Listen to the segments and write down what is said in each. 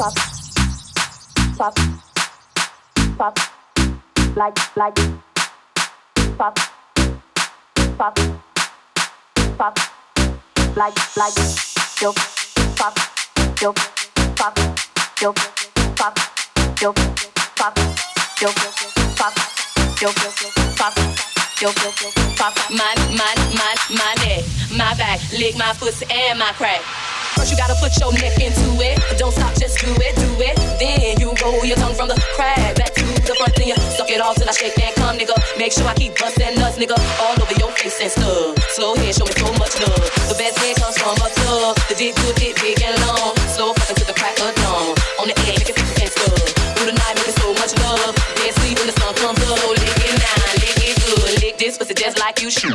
pop, pop, pop, like like. Pop, pop, pop, like like. Yo pop, yo pop, yo pop, yo pop, yo pop, yo pop, yo pop. My my my my neck, my back, lick my pussy and my crack. First you gotta put your neck into it. Don't stop, just do it, do it. Then you roll your tongue from the crack back to the front. Then you suck it all till I shake and come, nigga. Make sure I keep busting nuts, nigga, all over your face and stuff. Slow head, show me so much love. The best head comes from a tub. The dick good, dick big and long. Slow fucking to the crack of dawn. On the edge, make it sick and stuff. Through the night, making so much love. Dead sleep when the sun comes up. Lick it now, lick it good. Lick this pussy just like you should.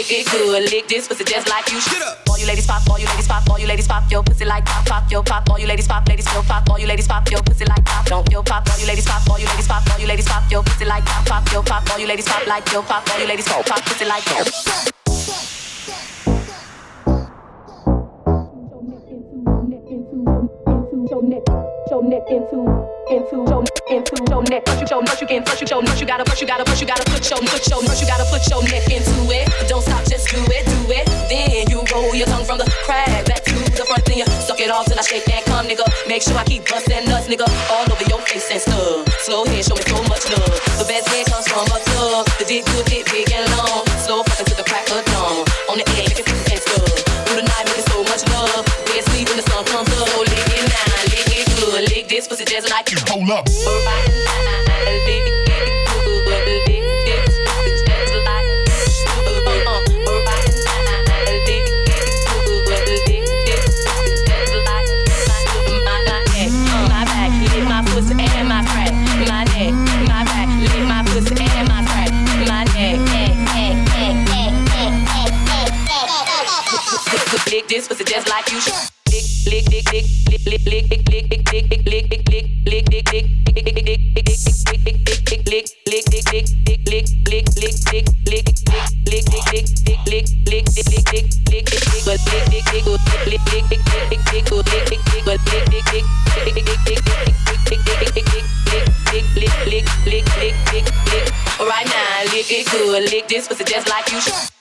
now, lick it good, lick this pussy just like you should. All you ladies pop, all you ladies pop, all you ladies pop your pussy like pop, pop your pop. All you ladies pop, ladies yo pop, all you ladies pop your pussy like pop, don't yo pop. All you ladies pop, all you ladies pop, all you ladies pop your pussy like pop, pop yo pop. All you ladies pop like yo pop, all you ladies pop, pop pussy like yo. Your neck, your neck into, into, your into your neck. First you show, first you can, first you show, first you gotta, first you gotta, first you gotta put your, put your, first you gotta put your neck into it. Don't stop, just do it, do it. Then you roll your tongue from the crack back to the front. Then you suck it off till I shake and come, nigga. Make sure I keep busting nuts, nigga, all over your face and stuff. Slow head, show me so much love. The best head comes from a tub. The dick good, dick big and this pussy just like you. Hold up. Lick this pussy just like you should. Lick, lick, lick, lick, lick, lick, lick, lick, lick, lick, lick, lick, lick, lick, lick, Right now, lick it good, lick this pussy just like you should.